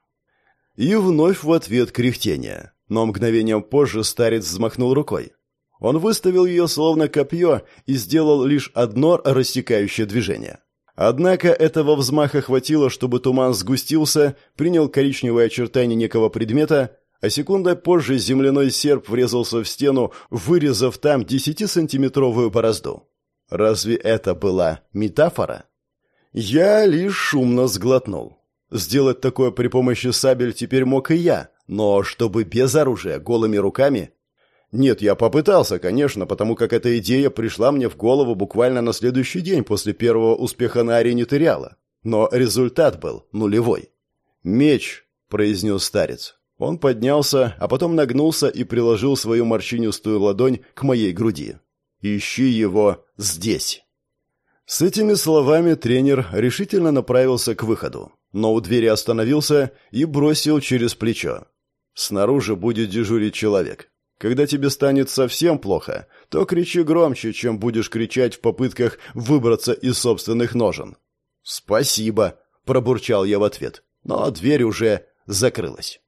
A: И вновь в ответ кряхтение. Но мгновением позже старец взмахнул рукой. Он выставил ее словно копье и сделал лишь одно рассекающее движение. Однако этого взмаха хватило, чтобы туман сгустился, принял коричневые очертания некого предмета, а секундой позже земляной серп врезался в стену, вырезав там десятисантиметровую борозду. Разве это была метафора? Я лишь шумно сглотнул. Сделать такое при помощи сабель теперь мог и я, но чтобы без оружия, голыми руками? Нет, я попытался, конечно, потому как эта идея пришла мне в голову буквально на следующий день после первого успеха на арене Теряла. Но результат был нулевой. «Меч», — произнес старец. Он поднялся, а потом нагнулся и приложил свою морщинистую ладонь к моей груди. «Ищи его здесь». С этими словами тренер решительно направился к выходу, но у двери остановился и бросил через плечо. «Снаружи будет дежурить человек. Когда тебе станет совсем плохо, то кричи громче, чем будешь кричать в попытках выбраться из собственных ножен». «Спасибо», — пробурчал я в ответ, но дверь уже закрылась.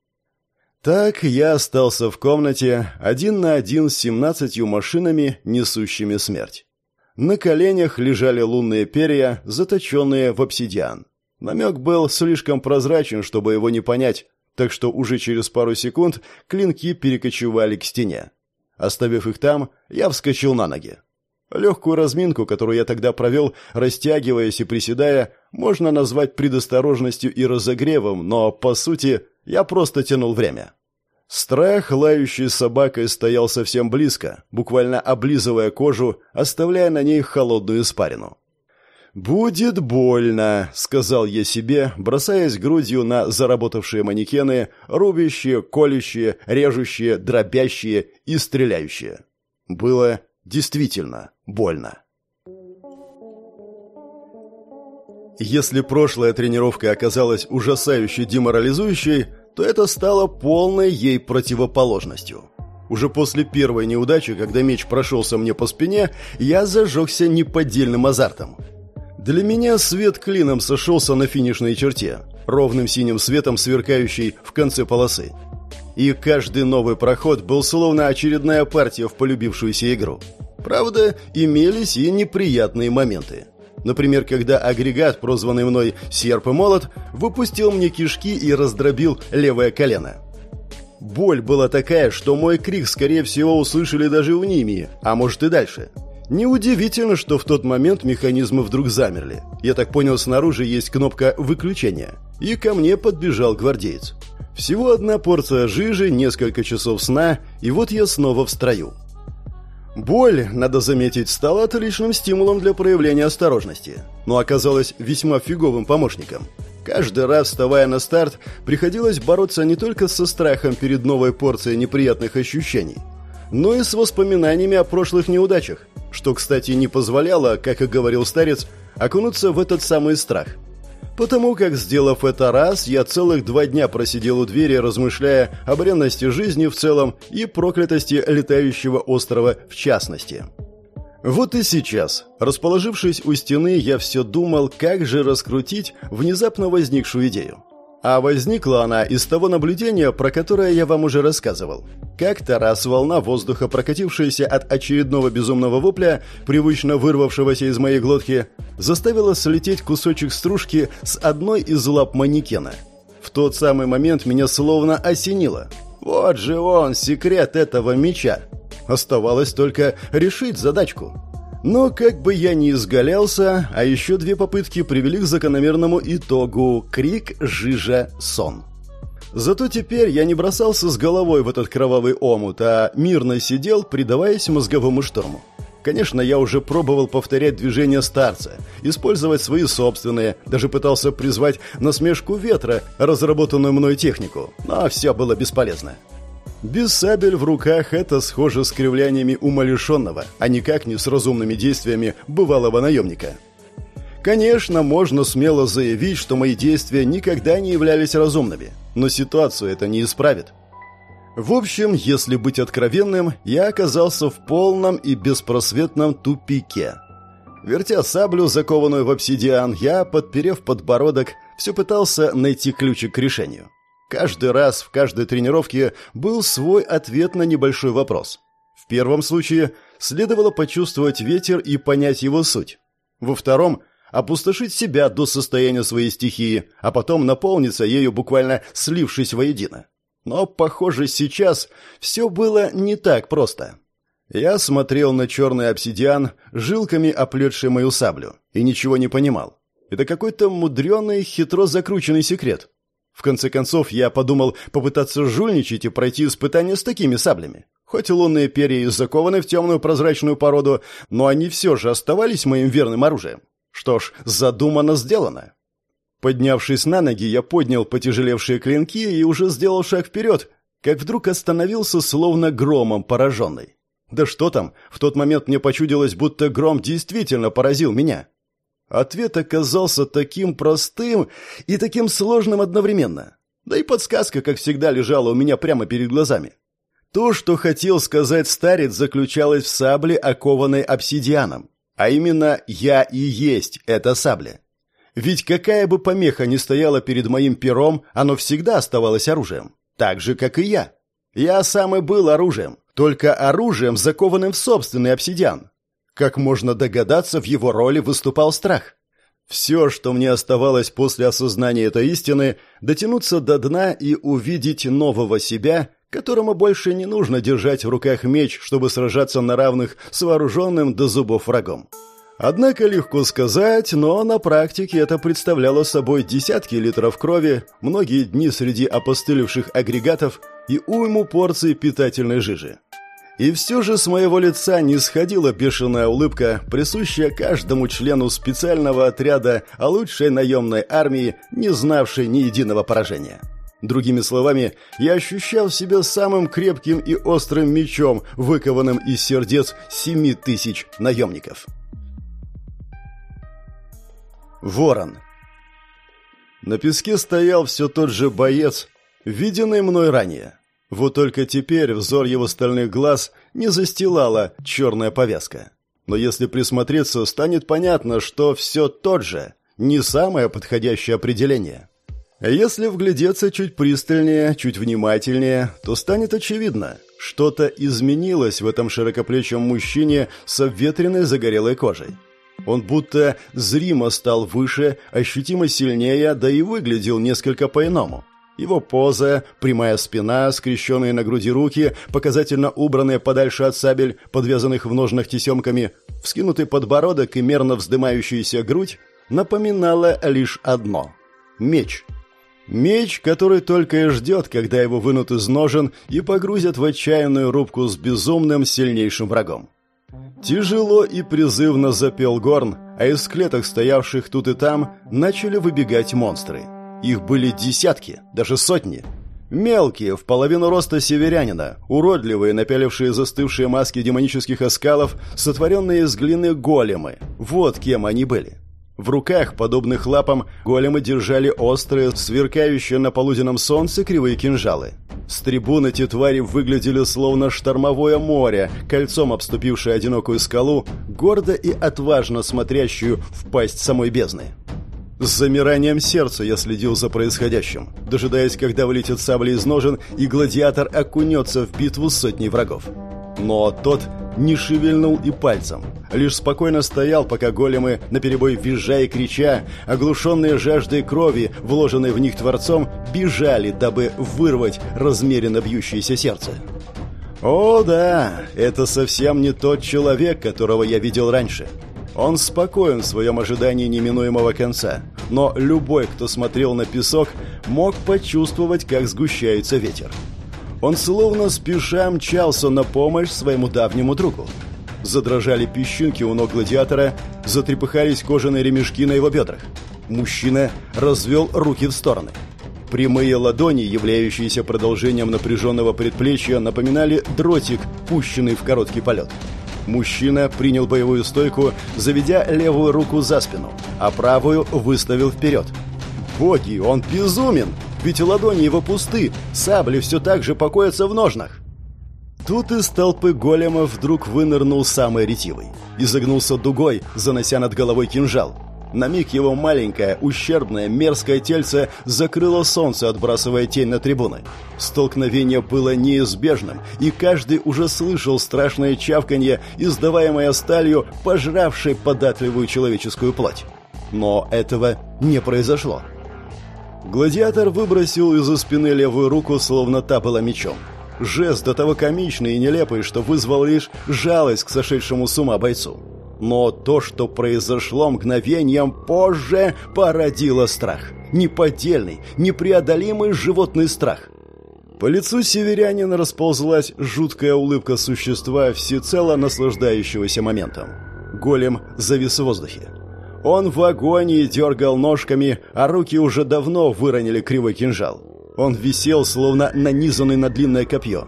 A: Так я остался в комнате один на один с семнадцатью машинами, несущими смерть. На коленях лежали лунные перья, заточенные в обсидиан. Намек был слишком прозрачен, чтобы его не понять, так что уже через пару секунд клинки перекочевали к стене. Оставив их там, я вскочил на ноги. Легкую разминку, которую я тогда провел, растягиваясь и приседая, можно назвать предосторожностью и разогревом, но, по сути, я просто тянул время. Страх, лающий собакой, стоял совсем близко, буквально облизывая кожу, оставляя на ней холодную испарину. «Будет больно», — сказал я себе, бросаясь грудью на заработавшие манекены, рубящие, колющие, режущие, дробящие и стреляющие. Было действительно больно. Если прошлая тренировка оказалась ужасающе деморализующей, то это стало полной ей противоположностью. Уже после первой неудачи, когда меч прошелся мне по спине, я зажегся неподдельным азартом. Для меня свет клином сошелся на финишной черте, ровным синим светом, сверкающий в конце полосы. И каждый новый проход был словно очередная партия в полюбившуюся игру. Правда, имелись и неприятные моменты. Например, когда агрегат, прозванный мной «Серп и молот», выпустил мне кишки и раздробил левое колено. Боль была такая, что мой крик, скорее всего, услышали даже в Нимии, а может и дальше. Неудивительно, что в тот момент механизмы вдруг замерли. Я так понял, снаружи есть кнопка выключения. И ко мне подбежал гвардеец. Всего одна порция жижи, несколько часов сна, и вот я снова в строю. Боль, надо заметить, стала отличным стимулом для проявления осторожности, но оказалась весьма фиговым помощником. Каждый раз, вставая на старт, приходилось бороться не только со страхом перед новой порцией неприятных ощущений, но и с воспоминаниями о прошлых неудачах, что, кстати, не позволяло, как и говорил старец, окунуться в этот самый страх – Потому как, сделав это раз, я целых два дня просидел у двери, размышляя о бренности жизни в целом и проклятости летающего острова в частности. Вот и сейчас, расположившись у стены, я все думал, как же раскрутить внезапно возникшую идею. А возникла она из того наблюдения, про которое я вам уже рассказывал. Как-то раз волна воздуха, прокатившаяся от очередного безумного вопля, привычно вырвавшегося из моей глотки, заставила слететь кусочек стружки с одной из лап манекена. В тот самый момент меня словно осенило. Вот же он, секрет этого меча. Оставалось только решить задачку. Но как бы я ни изгалялся, а еще две попытки привели к закономерному итогу – крик, жижа, сон. Зато теперь я не бросался с головой в этот кровавый омут, а мирно сидел, предаваясь мозговому шторму. Конечно, я уже пробовал повторять движения старца, использовать свои собственные, даже пытался призвать насмешку ветра, разработанную мной технику, но все было бесполезно. Без сабель в руках это схоже с кривляниями умалишенного, а никак не с разумными действиями бывалого наемника. Конечно, можно смело заявить, что мои действия никогда не являлись разумными, но ситуацию это не исправит. В общем, если быть откровенным, я оказался в полном и беспросветном тупике. Вертя саблю, закованную в обсидиан, я, подперев подбородок, все пытался найти ключик к решению. Каждый раз в каждой тренировке был свой ответ на небольшой вопрос. В первом случае следовало почувствовать ветер и понять его суть. Во втором – опустошить себя до состояния своей стихии, а потом наполниться ею, буквально слившись воедино. Но, похоже, сейчас все было не так просто. Я смотрел на черный обсидиан, жилками оплетший мою саблю, и ничего не понимал. Это какой-то мудреный, хитро закрученный секрет. В конце концов, я подумал попытаться жульничать и пройти испытания с такими саблями. Хоть лунные перья и закованы в темную прозрачную породу, но они все же оставались моим верным оружием. Что ж, задумано сделано. Поднявшись на ноги, я поднял потяжелевшие клинки и уже сделал шаг вперед, как вдруг остановился словно громом пораженный. Да что там, в тот момент мне почудилось, будто гром действительно поразил меня. Ответ оказался таким простым и таким сложным одновременно. Да и подсказка, как всегда, лежала у меня прямо перед глазами. То, что хотел сказать старец, заключалось в сабле, окованной обсидианом. А именно, я и есть эта сабля. Ведь какая бы помеха ни стояла перед моим пером, оно всегда оставалось оружием. Так же, как и я. Я сам и был оружием. Только оружием, закованным в собственный обсидиан. Как можно догадаться, в его роли выступал страх. Все, что мне оставалось после осознания этой истины, дотянуться до дна и увидеть нового себя, которому больше не нужно держать в руках меч, чтобы сражаться на равных с вооруженным до зубов врагом. Однако легко сказать, но на практике это представляло собой десятки литров крови, многие дни среди опостылевших агрегатов и уйму порций питательной жижи. И все же с моего лица не сходила бешеная улыбка, присущая каждому члену специального отряда, а лучшей наемной армии, не знавшей ни единого поражения. Другими словами, я ощущал себя самым крепким и острым мечом, выкованным из сердец семи тысяч наемников. Ворон. На песке стоял все тот же боец, виденный мной ранее. Вот только теперь взор его стальных глаз не застилала черная повязка. Но если присмотреться, станет понятно, что все тот же, не самое подходящее определение. Если вглядеться чуть пристальнее, чуть внимательнее, то станет очевидно, что-то изменилось в этом широкоплечем мужчине с обветренной загорелой кожей. Он будто зримо стал выше, ощутимо сильнее, да и выглядел несколько по-иному. Его поза, прямая спина, скрещенные на груди руки, показательно убранные подальше от сабель, подвязанных в ножнах тесемками, вскинутый подбородок и мерно вздымающаяся грудь напоминала лишь одно — меч. Меч, который только и ждет, когда его вынут из ножен и погрузят в отчаянную рубку с безумным сильнейшим врагом. Тяжело и призывно запел горн, а из клеток, стоявших тут и там, начали выбегать монстры. Их были десятки, даже сотни. Мелкие, в половину роста северянина, уродливые, напялившие застывшие маски демонических оскалов, сотворенные из глины големы. Вот кем они были. В руках, подобных лапам, големы держали острые, сверкающие на полуденном солнце кривые кинжалы. С трибун эти твари выглядели словно штормовое море, кольцом обступившее одинокую скалу, гордо и отважно смотрящую в пасть самой бездны. С замиранием сердца я следил за происходящим, дожидаясь, когда вылетит сабля из ножен, и гладиатор окунется в битву с сотней врагов. Но тот не шевельнул и пальцем. Лишь спокойно стоял, пока големы, наперебой визжа и крича, оглушенные жаждой крови, вложенной в них Творцом, бежали, дабы вырвать размеренно бьющееся сердце. О да, это совсем не тот человек, которого я видел раньше. Он спокоен в своем ожидании неминуемого конца, но любой, кто смотрел на песок, мог почувствовать, как сгущается ветер. Он словно спеша мчался на помощь своему давнему другу. Задрожали песчинки у ног гладиатора, затрепыхались кожаные ремешки на его бедрах. Мужчина развел руки в стороны. Прямые ладони, являющиеся продолжением напряженного предплечья, напоминали дротик, пущенный в короткий полет. Мужчина принял боевую стойку, заведя левую руку за спину, а правую выставил вперед. «Боги, он безумен!» Ведь ладони его пусты, сабли все так же покоятся в ножнах. Тут из толпы големов вдруг вынырнул самый ретивый. Изогнулся дугой, занося над головой кинжал. На миг его маленькое, ущербное, мерзкое тельце закрыло солнце, отбрасывая тень на трибуны. Столкновение было неизбежным, и каждый уже слышал страшное чавканье, издаваемое сталью, пожравшей податливую человеческую плоть. Но этого не произошло. Гладиатор выбросил из-за спины левую руку, словно та была мечом. Жест до того комичный и нелепый, что вызвал лишь жалость к сошедшему с ума бойцу. Но то, что произошло мгновением позже, породило страх. Неподдельный, непреодолимый животный страх. По лицу северянина расползлась жуткая улыбка существа, всецело наслаждающегося моментом. Голем завис в воздухе. Он в агонии дергал ножками, а руки уже давно выронили кривой кинжал. Он висел, словно нанизанный на длинное копье.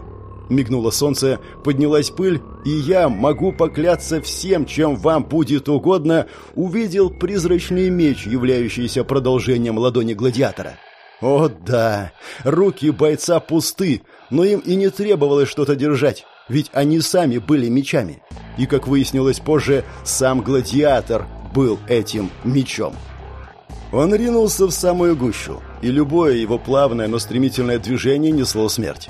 A: Мигнуло солнце, поднялась пыль, и я, могу покляться всем, чем вам будет угодно, увидел призрачный меч, являющийся продолжением ладони гладиатора. О да, руки бойца пусты, но им и не требовалось что-то держать, ведь они сами были мечами. И, как выяснилось позже, сам гладиатор был этим мечом. Он ринулся в самую гущу, и любое его плавное, но стремительное движение несло смерть.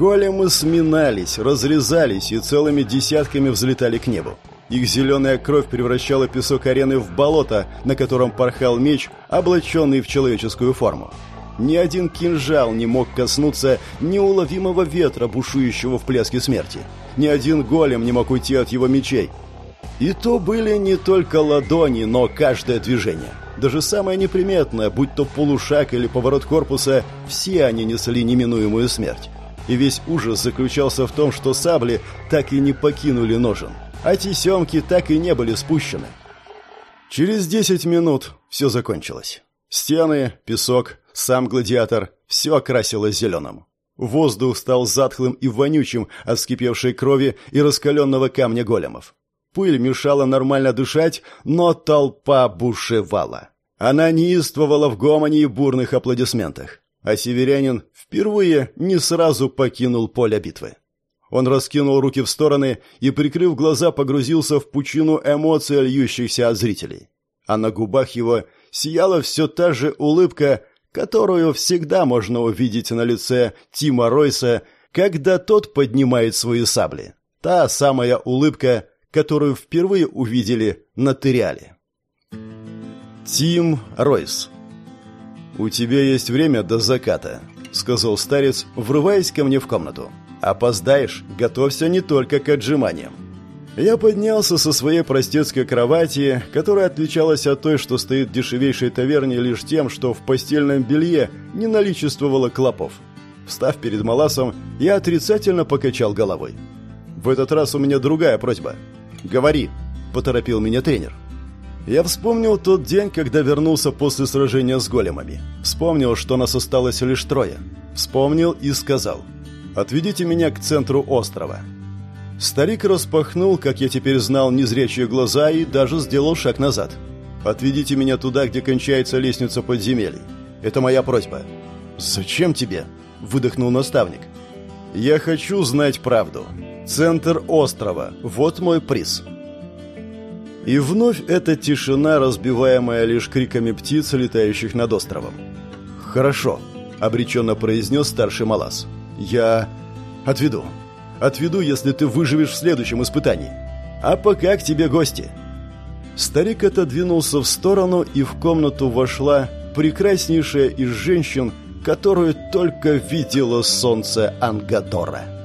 A: Големы сминались, разрезались и целыми десятками взлетали к небу. Их зеленая кровь превращала песок арены в болото, на котором порхал меч, облаченный в человеческую форму. Ни один кинжал не мог коснуться неуловимого ветра, бушующего в плеске смерти. Ни один голем не мог уйти от его мечей. И то были не только ладони, но каждое движение. Даже самое неприметное, будь то полушаг или поворот корпуса, все они несли неминуемую смерть. И весь ужас заключался в том, что сабли так и не покинули ножен, а тесемки так и не были спущены. Через десять минут все закончилось. Стены, песок, сам гладиатор – все окрасилось зеленым. Воздух стал затхлым и вонючим от вскипевшей крови и раскаленного камня големов. Пыль мешала нормально дышать, но толпа бушевала. Она неистовала в гомоне и бурных аплодисментах. А северянин впервые не сразу покинул поле битвы. Он раскинул руки в стороны и, прикрыв глаза, погрузился в пучину эмоций, льющихся от зрителей. А на губах его сияла все та же улыбка, которую всегда можно увидеть на лице Тима Ройса, когда тот поднимает свои сабли. Та самая улыбка, которую впервые увидели на Тыриале. Тим Ройс «У тебя есть время до заката», — сказал старец, врываясь ко мне в комнату. «Опоздаешь, готовься не только к отжиманиям». Я поднялся со своей простецкой кровати, которая отличалась от той, что стоит в дешевейшей таверне лишь тем, что в постельном белье не наличествовало клопов. Встав перед Маласом, я отрицательно покачал головой. «В этот раз у меня другая просьба. «Говори», — поторопил меня тренер. Я вспомнил тот день, когда вернулся после сражения с големами. Вспомнил, что нас осталось лишь трое. Вспомнил и сказал. «Отведите меня к центру острова». Старик распахнул, как я теперь знал, незрячие глаза и даже сделал шаг назад. «Отведите меня туда, где кончается лестница подземелий. Это моя просьба». «Зачем тебе?» – выдохнул наставник. «Я хочу знать правду. Центр острова. Вот мой приз. И вновь эта тишина, разбиваемая лишь криками птиц, летающих над островом. «Хорошо», — обреченно произнес старший Малас. «Я отведу. Отведу, если ты выживешь в следующем испытании. А пока к тебе гости». Старик отодвинулся в сторону, и в комнату вошла прекраснейшая из женщин, которую только видела солнце Ангадора.